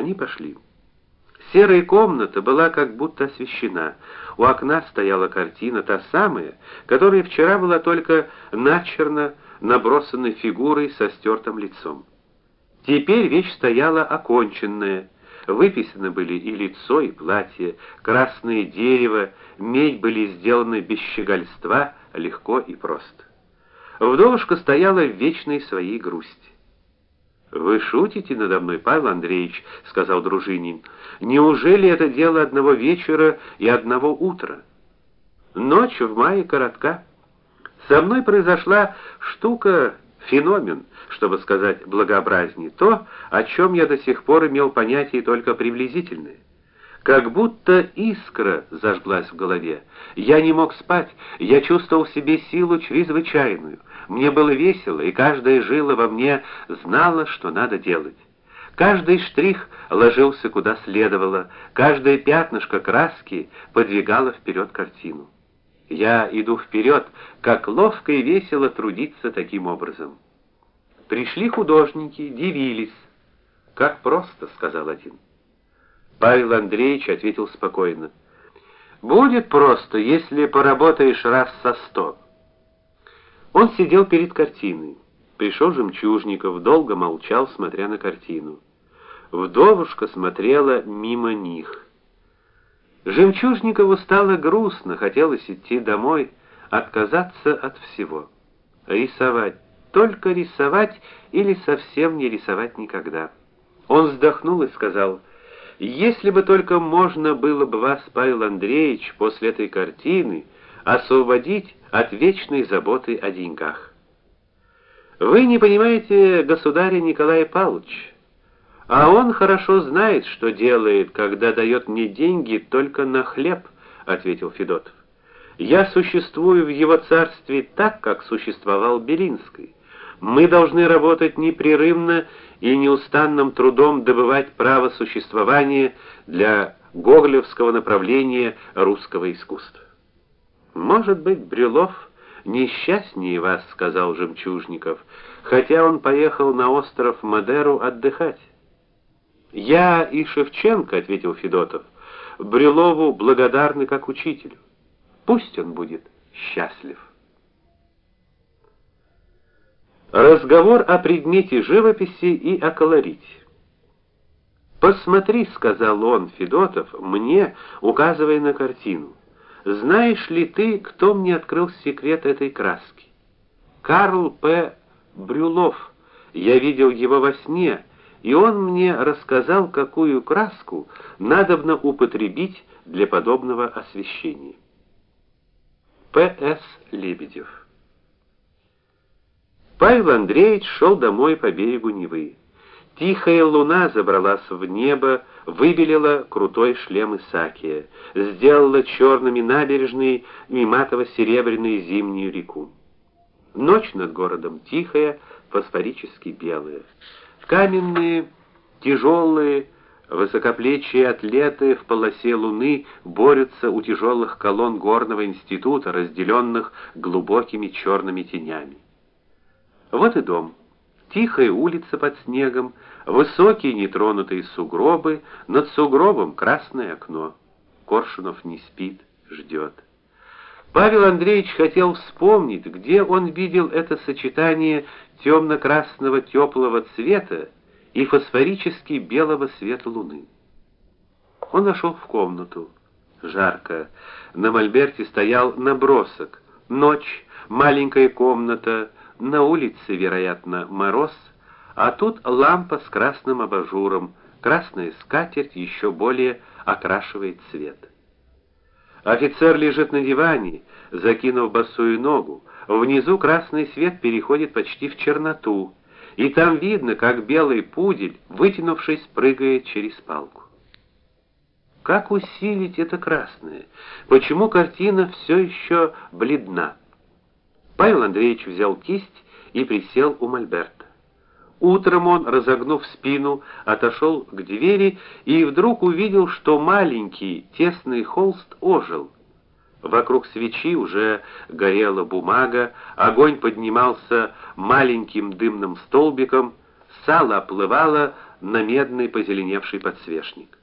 Они пошли. Серая комната была как будто освещена. У окна стояла картина, та самая, которая вчера была только начерно набросанной фигурой со стертым лицом. Теперь вещь стояла оконченная. Выписаны были и лицо, и платье, красное дерево, медь были сделаны без щегольства, легко и просто. Вдовушка стояла в вечной своей грусти. Вы шутите надо мной, Павел Андреевич, сказал дружинин. Неужели это дело одного вечера и одного утра? Ночь в мае коротка. Со мной произошла штука, феномен, чтобы сказать благообразнее, то, о чем я до сих пор имел понятие только приблизительное. Как будто искра зажглась в голове. Я не мог спать, я чувствовал в себе силу чрезвычайную. Мне было весело, и каждая жила во мне знала, что надо делать. Каждый штрих ложился куда следовало, каждое пятнышко краски подвигало вперед картину. Я иду вперед, как ловко и весело трудиться таким образом. Пришли художники, дивились. Как просто, сказал один. Павел Андреевич ответил спокойно: Будет просто, если поработаешь раз со сто. Он сидел перед картиной. Пришел Жемчужников, долго молчал, смотря на картину. Вдовушка смотрела мимо них. Жемчужникову стало грустно, хотелось идти домой, отказаться от всего. Рисовать, только рисовать или совсем не рисовать никогда. Он вздохнул и сказал: если бы только можно было бы вас, Павел Андреевич, после этой картины освободить от вечной заботы о деньгах. Вы не понимаете государя Николая Павловича, а он хорошо знает, что делает, когда дает мне деньги только на хлеб, ответил Федотов. Я существую в его царстве так, как существовал Белинский. Мы должны работать непрерывно и неустанным трудом добывать право существования для гоголевского направления русского искусства. Может быть, Брюлов несчастнее вас, сказал Жемчужников, хотя он поехал на остров Мадеру отдыхать. Я и Шевченко, ответил Федотов, Брюлову благодарны как учителю. Пусть он будет счастлив. Разговор о предмете живописи и о колорите. Посмотри, сказал он Федотов мне, указывая на картину. Знаешь ли ты, кто мне открыл секрет этой краски? Карл П. Брюлов. Я видел его во сне, и он мне рассказал, какую краску надобно употребить для подобного освещения. П.С. Лебедев Павел Андреевич шел домой по берегу Невы. Тихая луна забралась в небо, выбелила крутой шлем Исаакия, сделала черными набережные и матово-серебряную зимнюю реку. Ночь над городом тихая, фосфорически белая. Каменные, тяжелые, высокоплечие атлеты в полосе луны борются у тяжелых колонн горного института, разделенных глубокими черными тенями. Вот и дом. Тихая улица под снегом, высокие нетронутые сугробы, над сугробом красное окно. Коршунов не спит, ждет. Павел Андреевич хотел вспомнить, где он видел это сочетание темно красного теплого цвета и фосфорически белого света луны. Он вошел в комнату. Жарко. На мольберте стоял набросок. Ночь, маленькая комната, на улице, вероятно, мороз, а тут лампа с красным абажуром, красная скатерть еще более окрашивает цвет. Офицер лежит на диване, закинув босую ногу. Внизу красный свет переходит почти в черноту, и там видно, как белый пудель, вытянувшись, прыгает через палку. Как усилить это красное? Почему картина все еще бледна? Павел Андреевич взял кисть и присел у мольберта. Утром он, разогнув спину, отошел к двери и вдруг увидел, что маленький тесный холст ожил. Вокруг свечи уже горела бумага, огонь поднимался маленьким дымным столбиком, сало оплывало на медный позеленевший подсвечник.